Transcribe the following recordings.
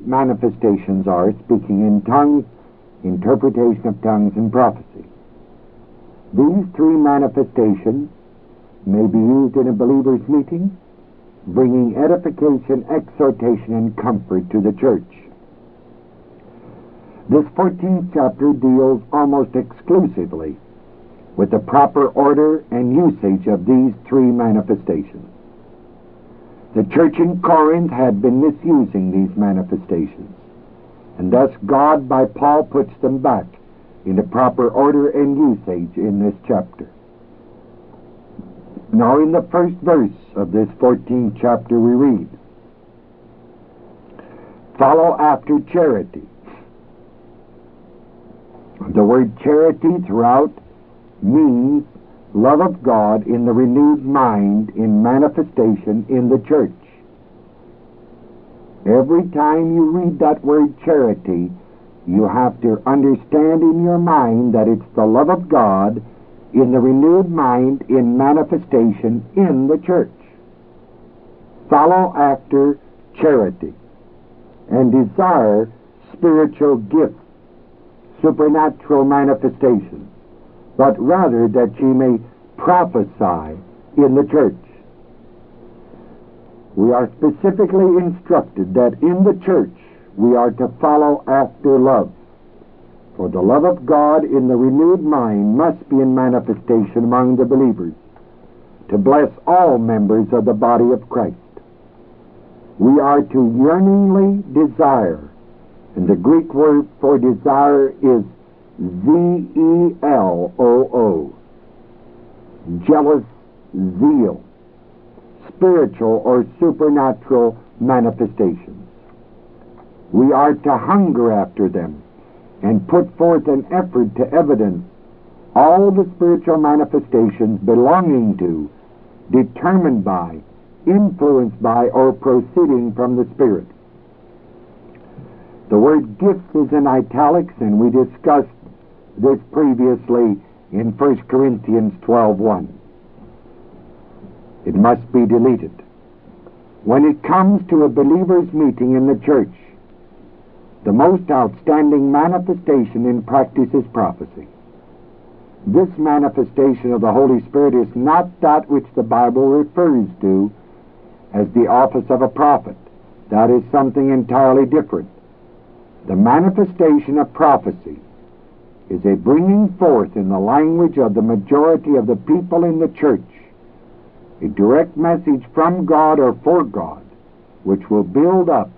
manifestations are speaking in tongues, interpretation of tongues, and prophecy. These three manifestations may be used in a believer's meeting, bringing edification, exhortation, and comfort to the church. This 14th chapter deals almost exclusively with the proper order and usage of these three manifestations. The church in Corinth had been misusing these manifestations, and thus God, by Paul, puts them back into proper order and usage in this chapter. Now, in the first verse of this 14th chapter, we read, Follow after charity. The word charity throughout means love of God in the renewed mind in manifestation in the church. Every time you read that word charity, you have to understand in your mind that it's the love of God in the renewed mind in manifestation in the church. Follow after charity and desire spiritual gifts, supernatural manifestations but rather that ye may prophesy in the church. We are specifically instructed that in the church we are to follow after love. For the love of God in the renewed mind must be in manifestation among the believers to bless all members of the body of Christ. We are to yearningly desire, and the Greek word for desire is Z-E-L-O-O. Jealous zeal. Spiritual or supernatural manifestations. We are to hunger after them and put forth an effort to evidence all the spiritual manifestations belonging to, determined by, influenced by, or proceeding from the Spirit. The word gifts is in italics, and we discussed this previously in 1 Corinthians 12.1. It must be deleted. When it comes to a believer's meeting in the church, the most outstanding manifestation in practice is prophecy. This manifestation of the Holy Spirit is not that which the Bible refers to as the office of a prophet. That is something entirely different. The manifestation of prophecy is a bringing forth in the language of the majority of the people in the church a direct message from God or for God which will build up,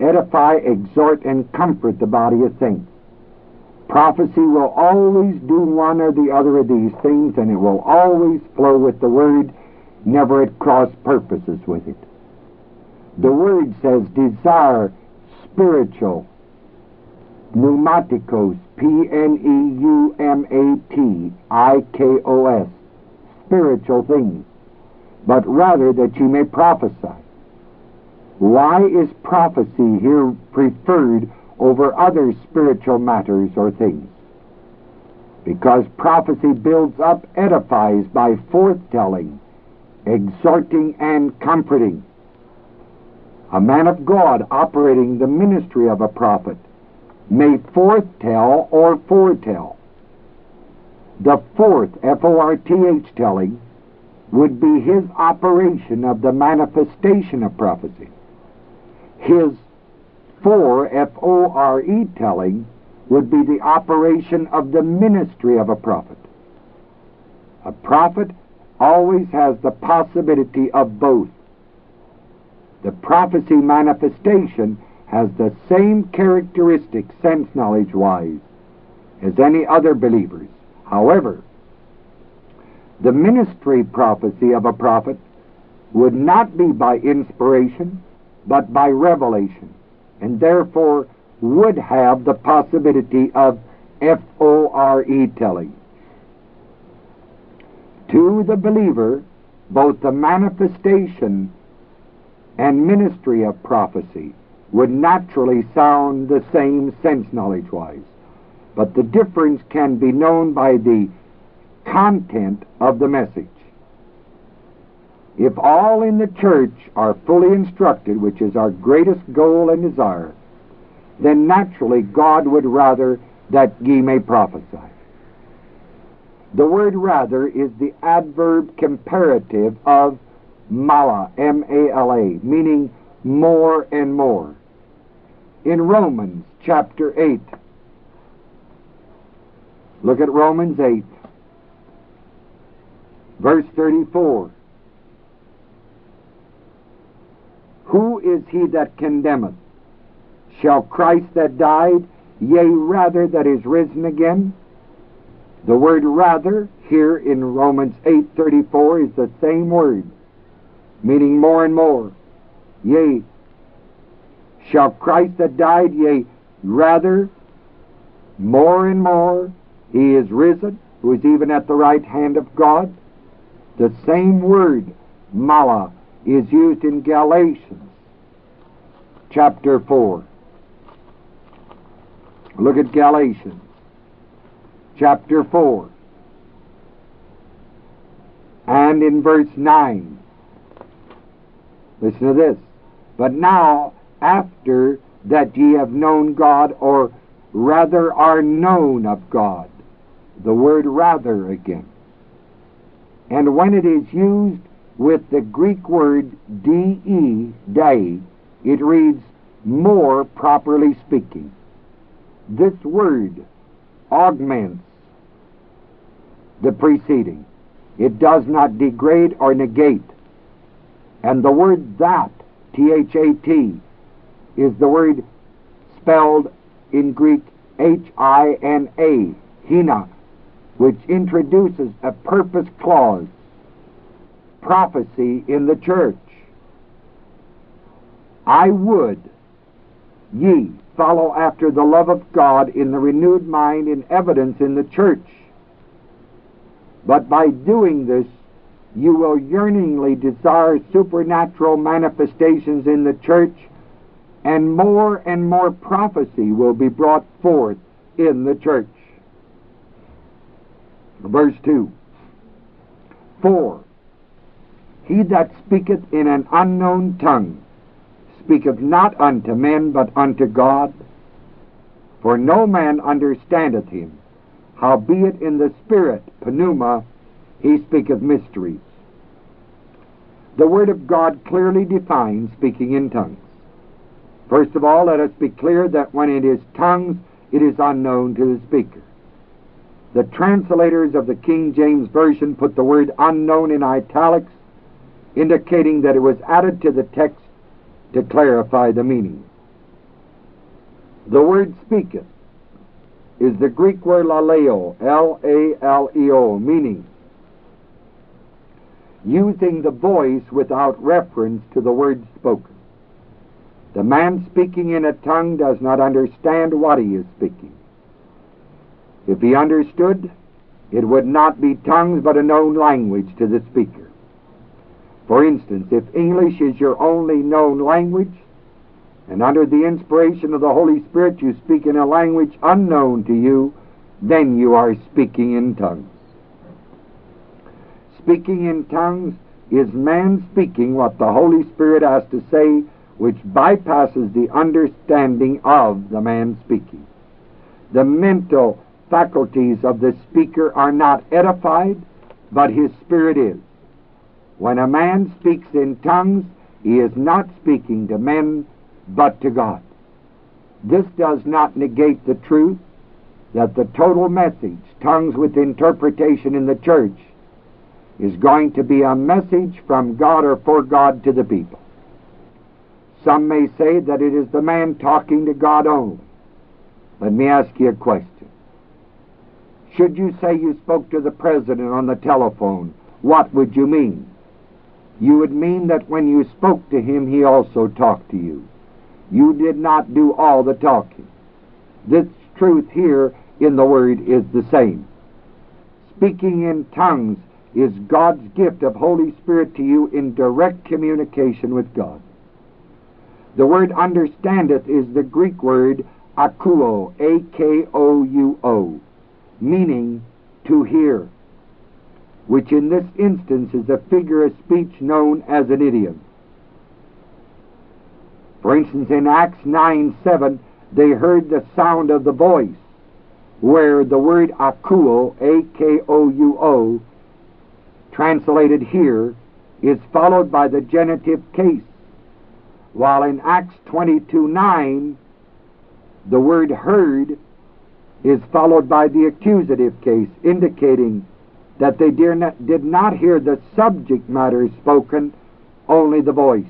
edify, exhort, and comfort the body of saints. Prophecy will always do one or the other of these things, and it will always flow with the Word, never at cross purposes with it. The Word says desire spiritual pneumatikos, P-N-E-U-M-A-T-I-K-O-S, spiritual things, but rather that ye may prophesy. Why is prophecy here preferred over other spiritual matters or things? Because prophecy builds up, edifies by forthtelling, exhorting, and comforting. A man of God operating the ministry of a prophet may foretell or foretell. The fourth, F O R T H telling, would be his operation of the manifestation of prophecy. His fore, F O R E telling, would be the operation of the ministry of a prophet. A prophet always has the possibility of both. The prophecy manifestation has the same characteristics, sense knowledge wise, as any other believers. However, the ministry prophecy of a prophet would not be by inspiration, but by revelation, and therefore would have the possibility of F O R E telling. To the believer, both the manifestation and ministry of prophecy would naturally sound the same sense knowledge wise. But the difference can be known by the content of the message. If all in the church are fully instructed, which is our greatest goal and desire, then naturally God would rather that ye may prophesy. The word rather is the adverb comparative of mala, M-A-L-A, meaning more and more. In Romans chapter 8, look at Romans 8, verse 34. Who is he that condemneth? Shall Christ that died, yea, rather that is risen again? The word rather here in Romans 8:34 is the same word, meaning more and more. Yea, shall Christ that died, yea, rather more and more he is risen, who is even at the right hand of God. The same word, mala, is used in Galatians chapter 4. Look at Galatians chapter 4 and in verse 9. Listen to this. But now, after that ye have known God, or rather are known of God, the word rather again. And when it is used with the Greek word de, day, it reads more properly speaking. This word augments the preceding. It does not degrade or negate. And the word that, T H A T, is the word spelled in Greek H I N A, hina, which introduces a purpose clause, prophecy in the church. I would ye follow after the love of God in the renewed mind in evidence in the church. But by doing this, you will yearningly desire supernatural manifestations in the church, and more and more prophecy will be brought forth in the church. Verse 2 4 He that speaketh in an unknown tongue speaketh not unto men, but unto God. For no man understandeth him. Howbeit in the Spirit, pneuma, he speaketh mysteries. The Word of God clearly defines speaking in tongues. First of all, let us be clear that when it is tongues, it is unknown to the speaker. The translators of the King James Version put the word unknown in italics, indicating that it was added to the text to clarify the meaning. The word speaketh is the Greek word laleo, L-A-L-E-O, meaning using the voice without reference to the word spoken. The man speaking in a tongue does not understand what he is speaking. If he understood, it would not be tongues but a known language to the speaker. For instance, if English is your only known language, and under the inspiration of the Holy Spirit you speak in a language unknown to you, then you are speaking in tongues. Speaking in tongues is man speaking what the Holy Spirit has to say, which bypasses the understanding of the man speaking. The mental faculties of the speaker are not edified, but his spirit is. When a man speaks in tongues, he is not speaking to men, but to God. This does not negate the truth that the total message, tongues with interpretation in the church, is going to be a message from God or for God to the people. Some may say that it is the man talking to God only. Let me ask you a question. Should you say you spoke to the president on the telephone, what would you mean? you would mean that when you spoke to him, he also talked to you. You did not do all the talking. This truth here in the Word is the same. Speaking in tongues is God's gift of Holy Spirit to you in direct communication with God. The word understandeth is the Greek word akouo, A-K-O-U-O, meaning to hear which in this instance is a figure of speech known as an idiom. For instance, in Acts 9 7, they heard the sound of the voice, where the word A-K-O-U-O, translated here, is followed by the genitive case, while in Acts 22 9, the word heard is followed by the accusative case, indicating that they did not hear the subject matter spoken, only the voice.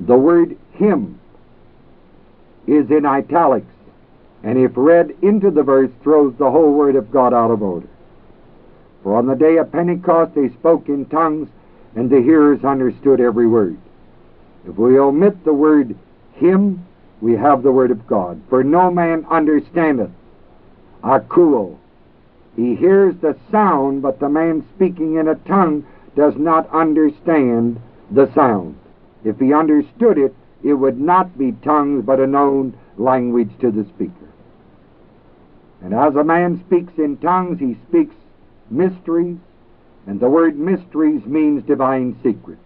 The word him is in italics, and if read into the verse, throws the whole Word of God out of order. For on the day of Pentecost they spoke in tongues, and the hearers understood every word. If we omit the word him, we have the Word of God. For no man understandeth. Akouo. He hears the sound, but the man speaking in a tongue does not understand the sound. If he understood it, it would not be tongues, but a known language to the speaker. And as a man speaks in tongues, he speaks mysteries, and the word mysteries means divine secrets.